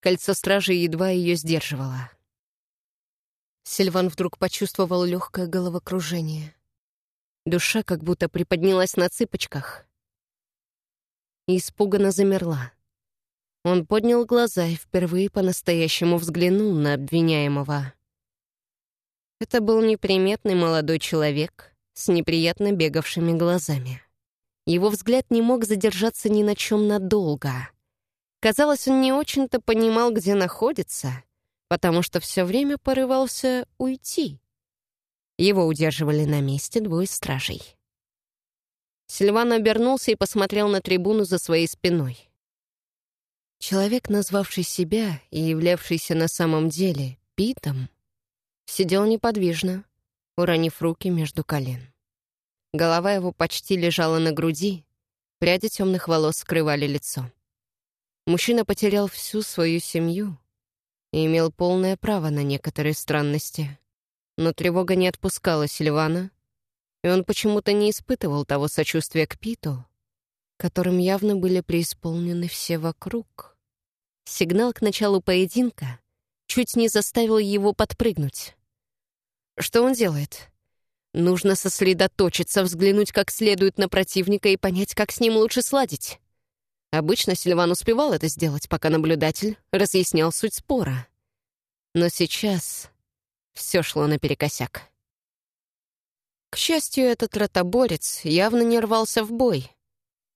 кольцо стражи едва ее сдерживало. Сильван вдруг почувствовал легкое головокружение. Душа как будто приподнялась на цыпочках и испуганно замерла. Он поднял глаза и впервые по-настоящему взглянул на обвиняемого. Это был неприметный молодой человек с неприятно бегавшими глазами. Его взгляд не мог задержаться ни на чем надолго. Казалось, он не очень-то понимал, где находится, потому что все время порывался уйти. Его удерживали на месте двое стражей. Сильван обернулся и посмотрел на трибуну за своей спиной. Человек, назвавший себя и являвшийся на самом деле Питом, сидел неподвижно, уронив руки между колен. Голова его почти лежала на груди, пряди темных волос скрывали лицо. Мужчина потерял всю свою семью и имел полное право на некоторые странности. Но тревога не отпускала Сильвана, и он почему-то не испытывал того сочувствия к Питу, которым явно были преисполнены все вокруг. Сигнал к началу поединка чуть не заставил его подпрыгнуть. Что он делает? Нужно сосредоточиться, взглянуть как следует на противника и понять, как с ним лучше сладить. Обычно Сильван успевал это сделать, пока наблюдатель разъяснял суть спора. Но сейчас все шло наперекосяк. К счастью, этот ротоборец явно не рвался в бой,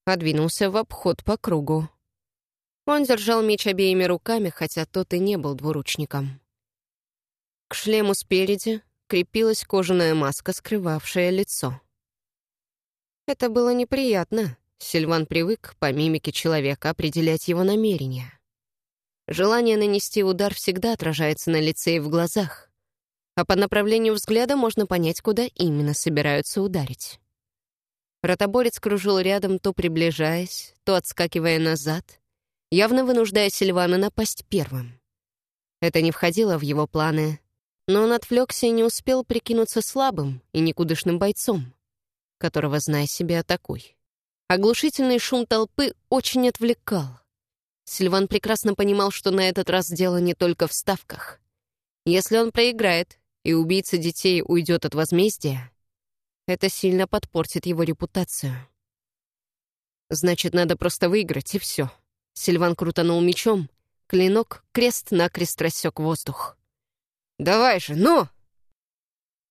а двинулся в обход по кругу. Он держал меч обеими руками, хотя тот и не был двуручником. К шлему спереди крепилась кожаная маска, скрывавшая лицо. Это было неприятно. Сильван привык по мимике человека определять его намерения. Желание нанести удар всегда отражается на лице и в глазах, а по направлению взгляда можно понять, куда именно собираются ударить. Ротоборец кружил рядом, то приближаясь, то отскакивая назад — явно вынуждая Сильвана напасть первым. Это не входило в его планы, но он отвлекся и не успел прикинуться слабым и никудышным бойцом, которого, зная себе, атакуй. Оглушительный шум толпы очень отвлекал. Сильван прекрасно понимал, что на этот раз дело не только в ставках. Если он проиграет, и убийца детей уйдет от возмездия, это сильно подпортит его репутацию. Значит, надо просто выиграть, и все. Сильван крутанул мечом. Клинок крест-накрест рассек воздух. «Давай же, ну!»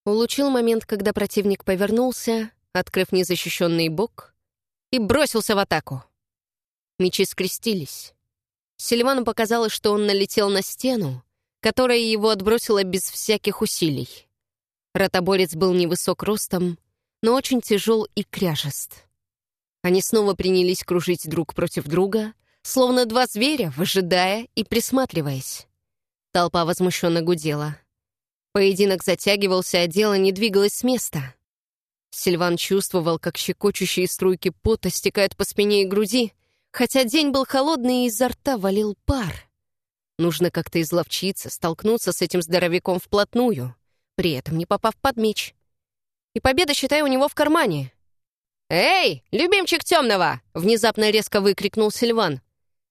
Улучил момент, когда противник повернулся, открыв незащищенный бок, и бросился в атаку. Мечи скрестились. Сильвану показалось, что он налетел на стену, которая его отбросила без всяких усилий. Ротоборец был невысок ростом, но очень тяжел и кряжест. Они снова принялись кружить друг против друга — словно два зверя, выжидая и присматриваясь. Толпа возмущенно гудела. Поединок затягивался, а дело не двигалось с места. Сильван чувствовал, как щекочущие струйки пота стекают по спине и груди, хотя день был холодный и изо рта валил пар. Нужно как-то изловчиться, столкнуться с этим здоровяком вплотную, при этом не попав под меч. И победа, считай, у него в кармане. «Эй, любимчик темного!» — внезапно резко выкрикнул Сильван.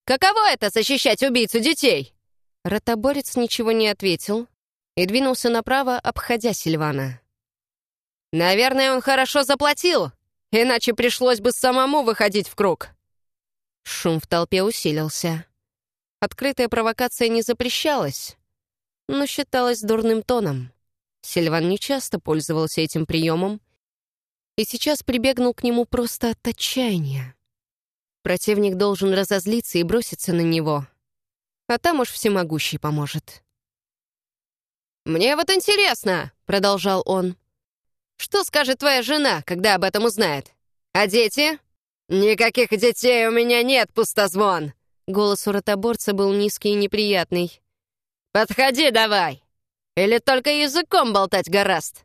Каково это — защищать убийцу детей?» Ротоборец ничего не ответил и двинулся направо, обходя Сильвана. «Наверное, он хорошо заплатил, иначе пришлось бы самому выходить в круг». Шум в толпе усилился. Открытая провокация не запрещалась, но считалась дурным тоном. Сильван нечасто пользовался этим приемом и сейчас прибегнул к нему просто от отчаяния. Противник должен разозлиться и броситься на него. А там уж всемогущий поможет. «Мне вот интересно», — продолжал он, «что скажет твоя жена, когда об этом узнает? А дети?» «Никаких детей у меня нет, пустозвон!» Голос у ротоборца был низкий и неприятный. «Подходи давай! Или только языком болтать гораст?»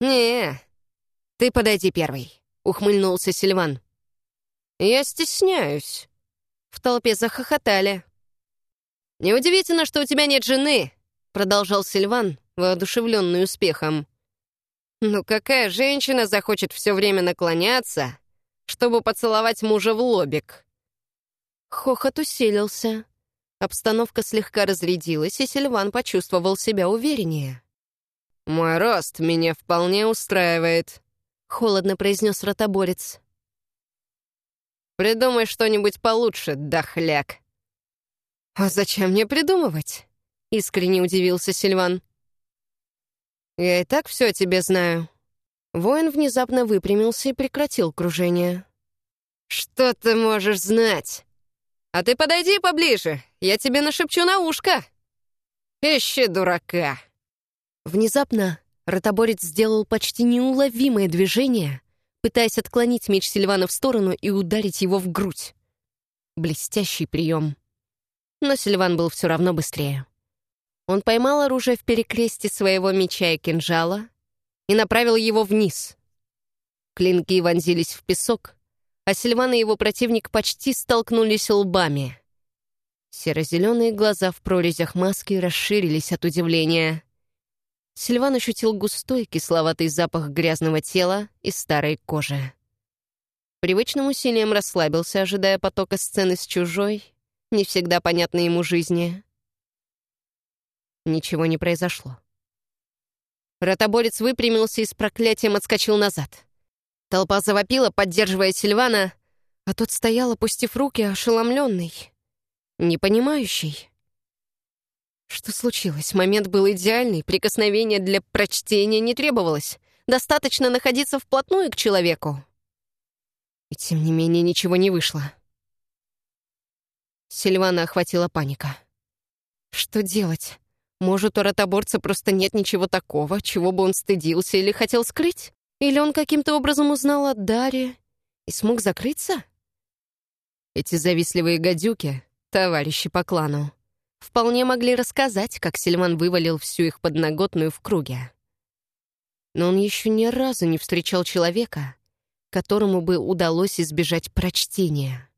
«Не, ты подойди первый», — ухмыльнулся Сильван. «Я стесняюсь». В толпе захохотали. «Неудивительно, что у тебя нет жены», — продолжал Сильван, воодушевленный успехом. «Ну какая женщина захочет все время наклоняться, чтобы поцеловать мужа в лобик?» Хохот усилился. Обстановка слегка разрядилась, и Сильван почувствовал себя увереннее. «Мой рост меня вполне устраивает», — холодно произнес ротоборец. Придумай что-нибудь получше, дохляк». «А зачем мне придумывать?» — искренне удивился Сильван. «Я и так все о тебе знаю». Воин внезапно выпрямился и прекратил кружение. «Что ты можешь знать? А ты подойди поближе, я тебе нашепчу на ушко. Ищи дурака». Внезапно ротоборец сделал почти неуловимое движение, пытаясь отклонить меч Сильвана в сторону и ударить его в грудь. Блестящий прием. Но Сильван был все равно быстрее. Он поймал оружие в перекресте своего меча и кинжала и направил его вниз. Клинки вонзились в песок, а Сильван и его противник почти столкнулись лбами. Серо-зеленые глаза в прорезях маски расширились от удивления. Сильван ощутил густой кисловатый запах грязного тела и старой кожи. Привычным усилием расслабился, ожидая потока сцены с чужой не всегда понятной ему жизни. Ничего не произошло. Ротоборец выпрямился и с проклятием отскочил назад. Толпа завопила, поддерживая Сильвана, а тот стоял, опустив руки, ошеломленный, непонимающий. Что случилось? Момент был идеальный, прикосновение для прочтения не требовалось. Достаточно находиться вплотную к человеку. И тем не менее ничего не вышло. Сильвана охватила паника. Что делать? Может, у ротоборца просто нет ничего такого, чего бы он стыдился или хотел скрыть? Или он каким-то образом узнал о Даре и смог закрыться? Эти завистливые гадюки, товарищи по клану, вполне могли рассказать, как Сильван вывалил всю их подноготную в круге. Но он еще ни разу не встречал человека, которому бы удалось избежать прочтения.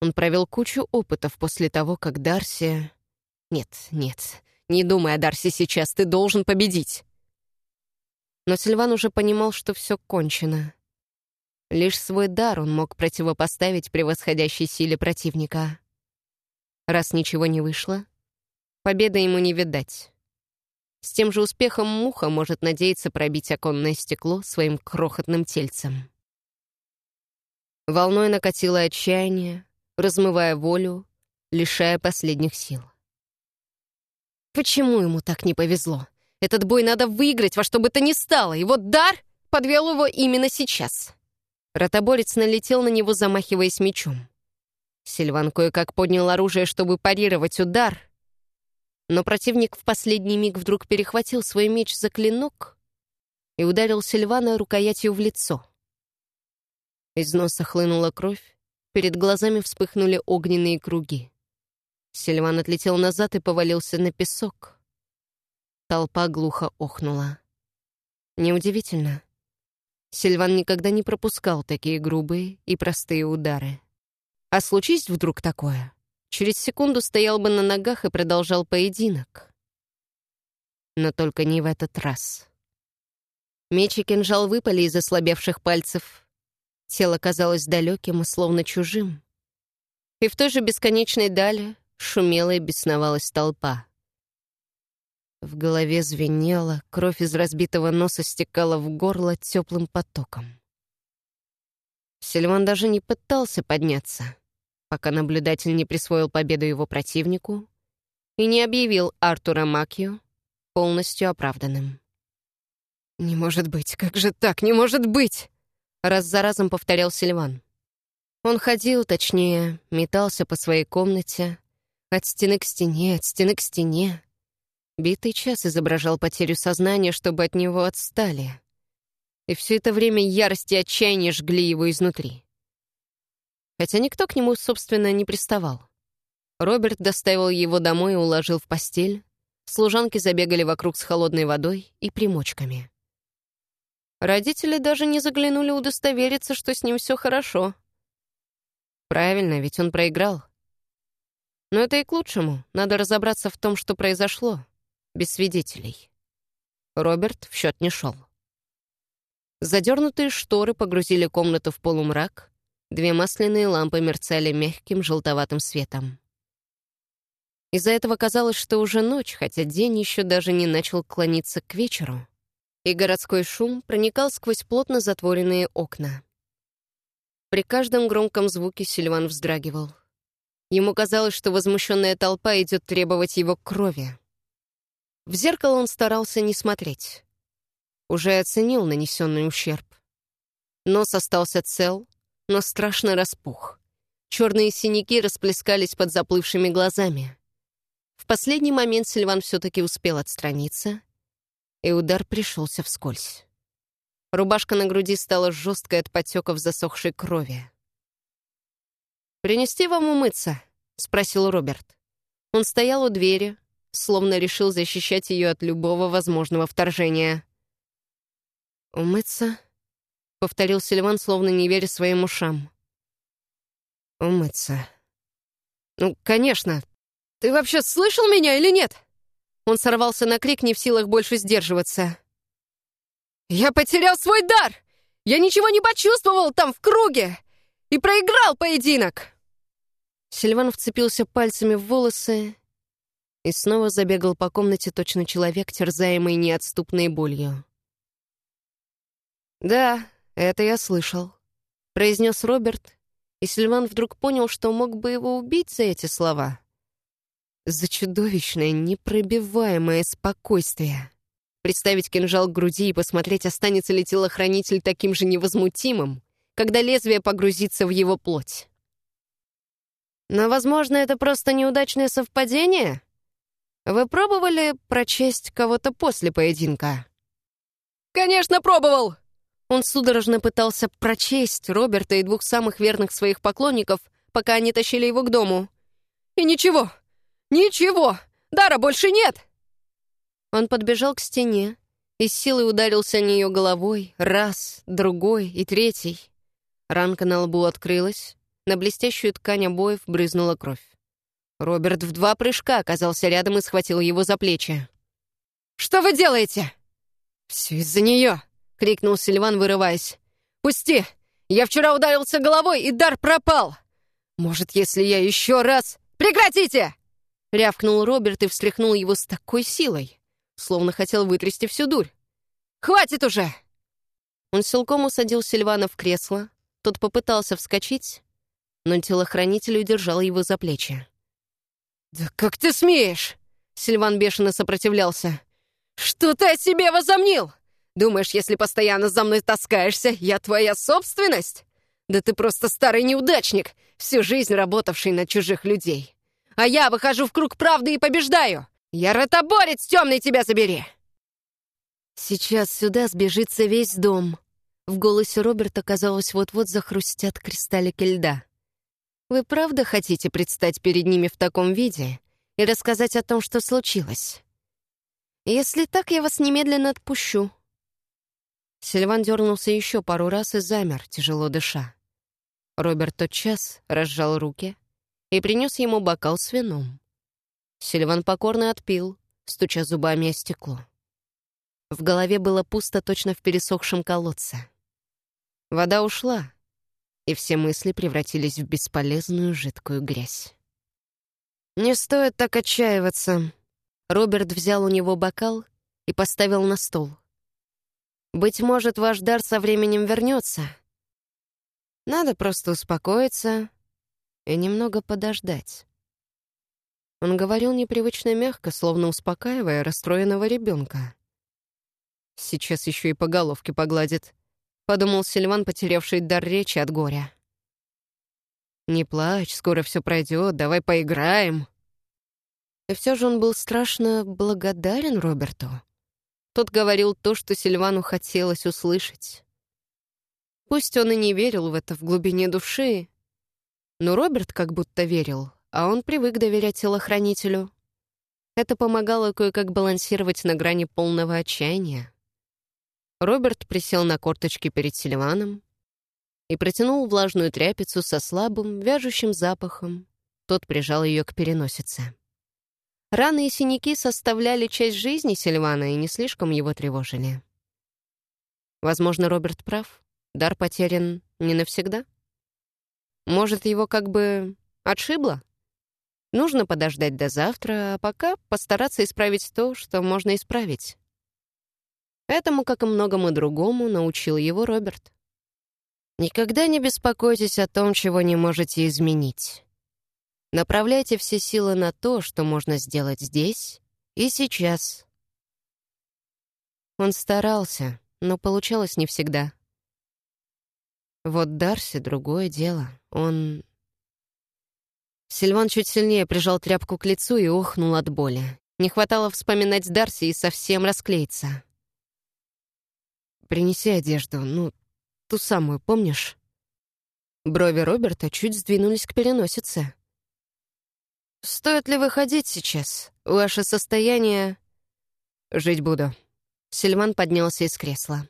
Он провел кучу опытов после того, как Дарси... Нет, нет, не думай о Дарси сейчас, ты должен победить. Но Сильван уже понимал, что все кончено. Лишь свой дар он мог противопоставить превосходящей силе противника. Раз ничего не вышло, победа ему не видать. С тем же успехом муха может надеяться пробить оконное стекло своим крохотным тельцем. Волной накатило отчаяние, размывая волю, лишая последних сил. Почему ему так не повезло? Этот бой надо выиграть во что бы то ни стало, и вот дар подвел его именно сейчас. Ротоборец налетел на него, замахиваясь мечом. Сильван кое-как поднял оружие, чтобы парировать удар, но противник в последний миг вдруг перехватил свой меч за клинок и ударил Сильвана рукоятью в лицо. Из носа хлынула кровь, перед глазами вспыхнули огненные круги. Сильван отлетел назад и повалился на песок. Толпа глухо охнула. Неудивительно. Сильван никогда не пропускал такие грубые и простые удары. А случись вдруг такое, через секунду стоял бы на ногах и продолжал поединок. Но только не в этот раз. Меч и кинжал выпали из ослабевших пальцев. Тело казалось далеким и словно чужим. И в той же бесконечной дали шумела и бесновалась толпа. В голове звенело, кровь из разбитого носа стекала в горло теплым потоком. Сильван даже не пытался подняться пока наблюдатель не присвоил победу его противнику и не объявил Артура Макью полностью оправданным. «Не может быть, как же так, не может быть!» Раз за разом повторял Сильван. Он ходил, точнее, метался по своей комнате, от стены к стене, от стены к стене. Битый час изображал потерю сознания, чтобы от него отстали. И все это время ярость и отчаяние жгли его изнутри хотя никто к нему, собственно, не приставал. Роберт доставил его домой и уложил в постель. Служанки забегали вокруг с холодной водой и примочками. Родители даже не заглянули удостовериться, что с ним все хорошо. Правильно, ведь он проиграл. Но это и к лучшему. Надо разобраться в том, что произошло, без свидетелей. Роберт в счет не шел. Задернутые шторы погрузили комнату в полумрак, Две масляные лампы мерцали мягким желтоватым светом. Из-за этого казалось, что уже ночь, хотя день еще даже не начал клониться к вечеру, и городской шум проникал сквозь плотно затворенные окна. При каждом громком звуке Сильван вздрагивал. Ему казалось, что возмущенная толпа идет требовать его крови. В зеркало он старался не смотреть. Уже оценил нанесенный ущерб. Нос остался цел, но страшно распух. Черные синяки расплескались под заплывшими глазами. В последний момент Сильван все-таки успел отстраниться, и удар пришелся вскользь. Рубашка на груди стала жесткой от потеков засохшей крови. «Принести вам умыться?» — спросил Роберт. Он стоял у двери, словно решил защищать ее от любого возможного вторжения. «Умыться?» — повторил Сильван, словно не веря своим ушам. «Умыться». «Ну, конечно. Ты вообще слышал меня или нет?» Он сорвался на крик, не в силах больше сдерживаться. «Я потерял свой дар! Я ничего не почувствовал там, в круге! И проиграл поединок!» Сильван вцепился пальцами в волосы и снова забегал по комнате точно человек, терзаемый неотступной болью. «Да, это я слышал», — произнес Роберт, и Сильван вдруг понял, что мог бы его убить за эти слова. За чудовищное, непробиваемое спокойствие. Представить кинжал к груди и посмотреть, останется ли телохранитель таким же невозмутимым, когда лезвие погрузится в его плоть. Но, возможно, это просто неудачное совпадение? Вы пробовали прочесть кого-то после поединка? «Конечно, пробовал!» Он судорожно пытался прочесть Роберта и двух самых верных своих поклонников, пока они тащили его к дому. «И ничего! Ничего! Дара больше нет!» Он подбежал к стене и с силой ударился о нее головой, раз, другой и третий. Ранка на лбу открылась, на блестящую ткань обоев брызнула кровь. Роберт в два прыжка оказался рядом и схватил его за плечи. «Что вы делаете?» «Все из-за нее!» — крикнул Сильван, вырываясь. «Пусти! Я вчера ударился головой, и дар пропал! Может, если я еще раз...» «Прекратите!» — рявкнул Роберт и встряхнул его с такой силой, словно хотел вытрясти всю дурь. «Хватит уже!» Он силком усадил Сильвана в кресло. Тот попытался вскочить, но телохранитель удержал его за плечи. «Да как ты смеешь?» Сильван бешено сопротивлялся. «Что ты о себе возомнил? Думаешь, если постоянно за мной таскаешься, я твоя собственность? Да ты просто старый неудачник, всю жизнь работавший на чужих людей. А я выхожу в круг правды и побеждаю. Я ротоборец темный, тебя забери!» Сейчас сюда сбежится весь дом. В голосе Роберта, казалось, вот-вот захрустят кристаллики льда. Вы правда хотите предстать перед ними в таком виде и рассказать о том, что случилось? Если так, я вас немедленно отпущу». Сильван дернулся еще пару раз и замер, тяжело дыша. Роберт тотчас разжал руки и принес ему бокал с вином. Сильван покорно отпил, стуча зубами о стекло. В голове было пусто точно в пересохшем колодце. Вода ушла, и все мысли превратились в бесполезную жидкую грязь. «Не стоит так отчаиваться». Роберт взял у него бокал и поставил на стол. «Быть может, ваш дар со временем вернется. Надо просто успокоиться и немного подождать». Он говорил непривычно мягко, словно успокаивая расстроенного ребенка. «Сейчас еще и по головке погладит», — подумал Сильван, потерявший дар речи от горя. «Не плачь, скоро все пройдет, давай поиграем». И все же он был страшно благодарен Роберту. Тот говорил то, что Сильвану хотелось услышать. Пусть он и не верил в это в глубине души, но Роберт как будто верил, а он привык доверять телохранителю. Это помогало кое-как балансировать на грани полного отчаяния. Роберт присел на корточки перед Сильваном и протянул влажную тряпицу со слабым, вяжущим запахом. Тот прижал ее к переносице. Раны и синяки составляли часть жизни Сильвана и не слишком его тревожили. Возможно, Роберт прав. Дар потерян не навсегда. Может, его как бы отшибло? Нужно подождать до завтра, а пока постараться исправить то, что можно исправить. Этому, как и многому другому, научил его Роберт. Никогда не беспокойтесь о том, чего не можете изменить. Направляйте все силы на то, что можно сделать здесь и сейчас. Он старался, но получалось не всегда. Вот Дарси — другое дело. Он... Сильван чуть сильнее прижал тряпку к лицу и охнул от боли. Не хватало вспоминать Дарси и совсем расклеиться. «Принеси одежду, ну, ту самую, помнишь?» Брови Роберта чуть сдвинулись к переносице. «Стоит ли выходить сейчас? Ваше состояние...» «Жить буду». Сильван поднялся из кресла.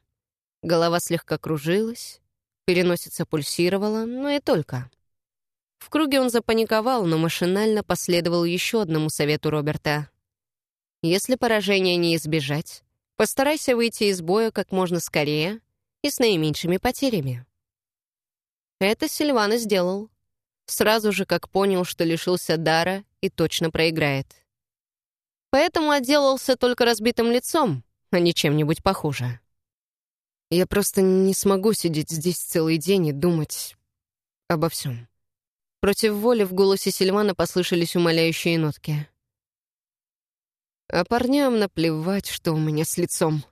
Голова слегка кружилась, переносица пульсировала, но и только. В круге он запаниковал, но машинально последовал еще одному совету Роберта. «Если поражения не избежать, Постарайся выйти из боя как можно скорее и с наименьшими потерями. Это Сильвана сделал. сразу же как понял, что лишился дара и точно проиграет. Поэтому отделался только разбитым лицом, а не чем-нибудь похуже. Я просто не смогу сидеть здесь целый день и думать обо всем. Против воли в голосе Сильвана послышались умоляющие нотки. А парням наплевать, что у меня с лицом.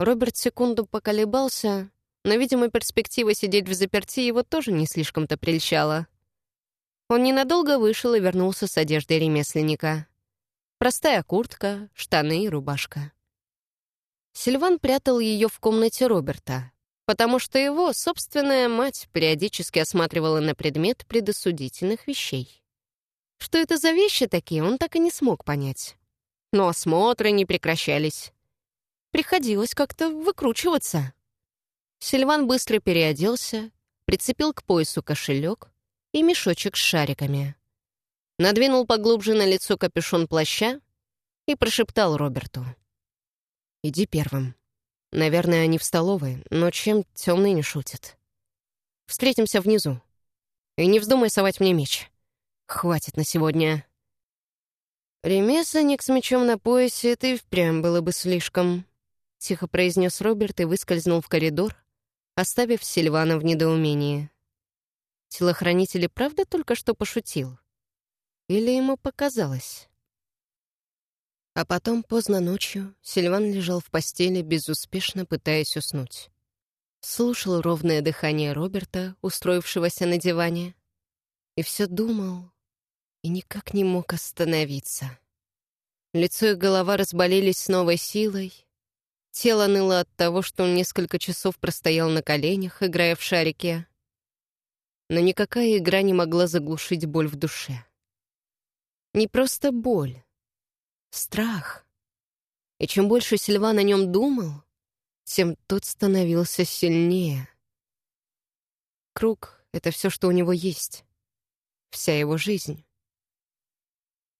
Роберт секунду поколебался, но, видимо, перспектива сидеть в заперти его тоже не слишком-то прельщала. Он ненадолго вышел и вернулся с одеждой ремесленника. Простая куртка, штаны и рубашка. Сильван прятал ее в комнате Роберта, потому что его собственная мать периодически осматривала на предмет предосудительных вещей. Что это за вещи такие, он так и не смог понять. Но осмотры не прекращались. Приходилось как-то выкручиваться. Сильван быстро переоделся, прицепил к поясу кошелек и мешочек с шариками. Надвинул поглубже на лицо капюшон плаща и прошептал Роберту. Иди первым. Наверное, они в столовой, но чем темный не шутит. Встретимся внизу. И не вздумай совать мне меч. Хватит на сегодня. Ремесленник с мечом на поясе — это и впрямь было бы слишком. Тихо произнес Роберт и выскользнул в коридор, оставив Сильвана в недоумении. Телохранитель правда только что пошутил? Или ему показалось? А потом, поздно ночью, Сильван лежал в постели, безуспешно пытаясь уснуть. Слушал ровное дыхание Роберта, устроившегося на диване, и все думал, и никак не мог остановиться. Лицо и голова разболелись с новой силой, тело ныло от того, что он несколько часов простоял на коленях, играя в шарике. Но никакая игра не могла заглушить боль в душе. Не просто боль, страх. И чем больше Сильван о нем думал, тем тот становился сильнее. Круг — это все, что у него есть. Вся его жизнь.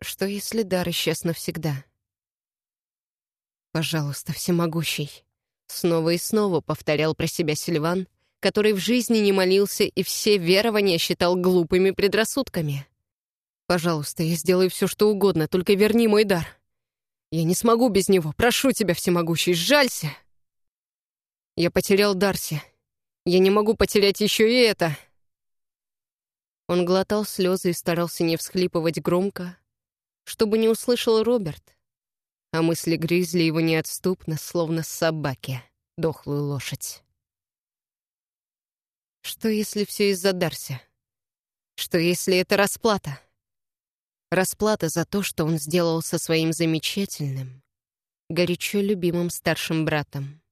Что, если дар исчез навсегда? «Пожалуйста, всемогущий», — снова и снова повторял про себя Сильван, который в жизни не молился и все верования считал глупыми предрассудками. «Пожалуйста, я сделаю все, что угодно, только верни мой дар. Я не смогу без него. Прошу тебя, всемогущий, сжалься. Я потерял Дарси. Я не могу потерять еще и это. Он глотал слезы и старался не всхлипывать громко, чтобы не услышал Роберт, а мысли грызли его неотступно, словно собаки, дохлую лошадь. Что, если все из-за Дарси? Что, если это расплата? Расплата за то, что он сделал со своим замечательным, горячо любимым старшим братом.